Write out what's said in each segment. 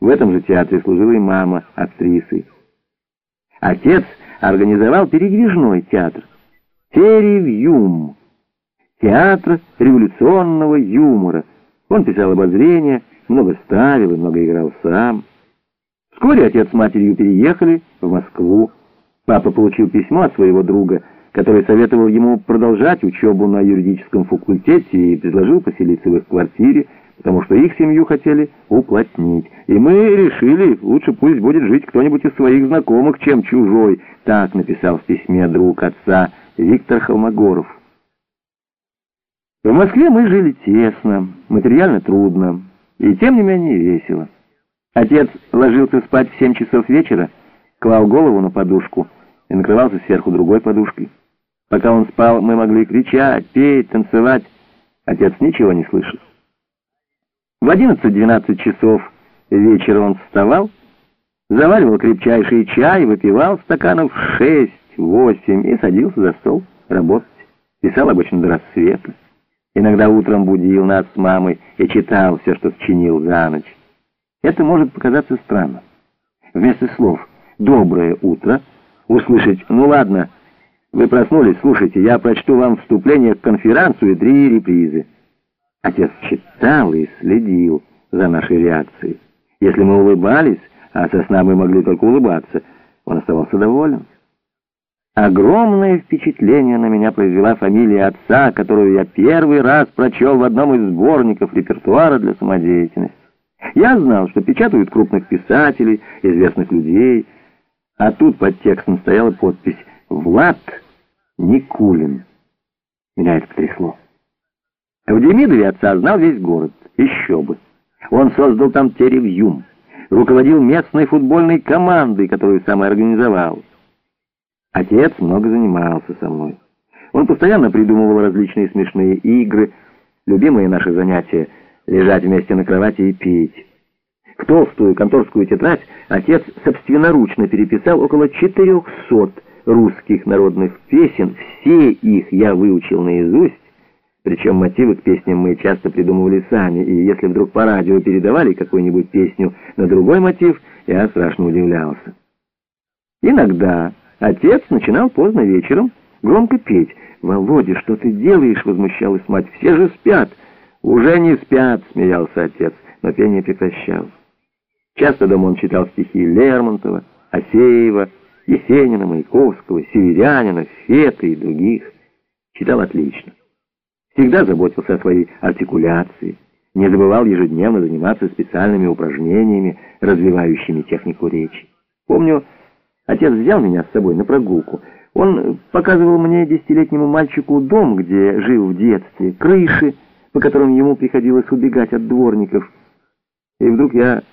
В этом же театре служила и мама актрисой. Отец организовал передвижной театр. Теревьюм. Театр революционного юмора. Он писал обозрения, много ставил и много играл сам. Вскоре отец с матерью переехали в Москву. Папа получил письмо от своего друга, который советовал ему продолжать учебу на юридическом факультете и предложил поселиться в их квартире, потому что их семью хотели уплотнить. И мы решили, лучше пусть будет жить кто-нибудь из своих знакомых, чем чужой. Так написал в письме друг отца Виктор Холмогоров. В Москве мы жили тесно, материально трудно, и тем не менее весело. Отец ложился спать в семь часов вечера, клал голову на подушку и накрывался сверху другой подушкой. Пока он спал, мы могли кричать, петь, танцевать. Отец ничего не слышал. В 11-12 часов вечера он вставал, заваривал крепчайший чай, выпивал стаканов 6-8 и садился за стол работать. Писал обычно до рассвета. Иногда утром будил нас с мамой и читал все, что сочинил за ночь. Это может показаться странным. Вместо слов «доброе утро» услышать «ну ладно, вы проснулись, слушайте, я прочту вам вступление к конференцию и три репризы». Отец читал и следил за нашей реакцией. Если мы улыбались, а со сна мы могли только улыбаться, он оставался доволен. Огромное впечатление на меня произвела фамилия отца, которую я первый раз прочел в одном из сборников репертуара для самодеятельности. Я знал, что печатают крупных писателей, известных людей, а тут под текстом стояла подпись «Влад Никулин». Меня это потрясло. В Демидове отца знал весь город, еще бы. Он создал там теревьюм, руководил местной футбольной командой, которую сам организовал. Отец много занимался со мной. Он постоянно придумывал различные смешные игры, любимые наши занятия — лежать вместе на кровати и пить. В толстую конторскую тетрадь отец собственноручно переписал около 400 русских народных песен, все их я выучил наизусть, причем мотивы к песням мы часто придумывали сами, и если вдруг по радио передавали какую-нибудь песню на другой мотив, я страшно удивлялся. Иногда Отец начинал поздно вечером громко петь. «Володя, что ты делаешь?» — возмущалась мать. «Все же спят!» «Уже не спят!» — смеялся отец, но пение прекращалось. Часто дома он читал стихи Лермонтова, Осеева, Есенина, Маяковского, Северянина, Фета и других. Читал отлично. Всегда заботился о своей артикуляции, не забывал ежедневно заниматься специальными упражнениями, развивающими технику речи. Помню, Отец взял меня с собой на прогулку. Он показывал мне десятилетнему мальчику дом, где жил в детстве, крыши, по которым ему приходилось убегать от дворников. И вдруг я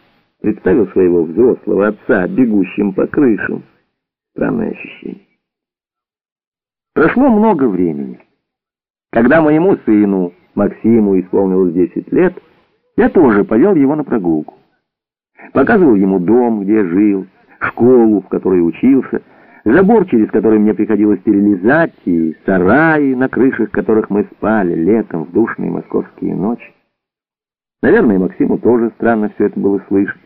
представил своего взрослого отца, бегущим по крышам. Странное ощущение. Прошло много времени. Когда моему сыну, Максиму, исполнилось 10 лет, я тоже повел его на прогулку. Показывал ему дом, где жил, школу, в которой учился, забор, через который мне приходилось перелезать, и сараи, на крышах которых мы спали летом в душные московские ночи. Наверное, Максиму тоже странно все это было слышать.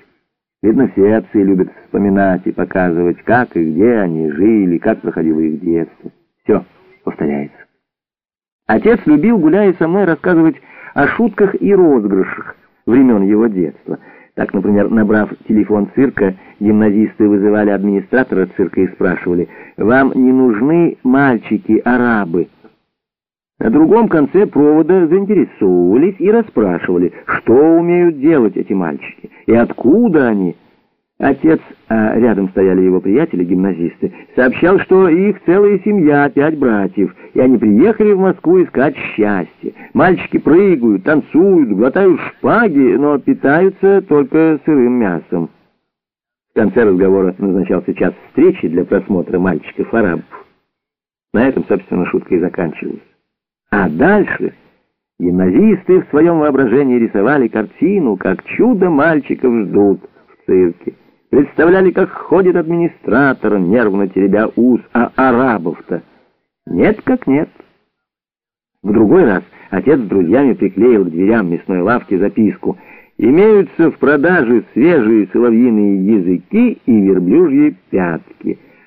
Видно, все отцы любят вспоминать и показывать, как и где они жили, как проходило их детство. Все повторяется. Отец любил, гуляя со мной, рассказывать о шутках и розыгрышах времен его детства — так, например, набрав телефон цирка, гимназисты вызывали администратора цирка и спрашивали, «Вам не нужны мальчики-арабы?» На другом конце провода заинтересовывались и расспрашивали, что умеют делать эти мальчики и откуда они – Отец, а рядом стояли его приятели-гимназисты, сообщал, что их целая семья, пять братьев, и они приехали в Москву искать счастье. Мальчики прыгают, танцуют, глотают шпаги, но питаются только сырым мясом. В конце разговора назначался час встречи для просмотра мальчиков-арабов. На этом, собственно, шутка и заканчивалась. А дальше гимназисты в своем воображении рисовали картину, как чудо мальчиков ждут в цирке представляли, как ходит администратор, нервно теребя ус, а арабов-то? Нет как нет. В другой раз отец с друзьями приклеил к дверям мясной лавки записку. Имеются в продаже свежие соловьиные языки и верблюжьи пятки —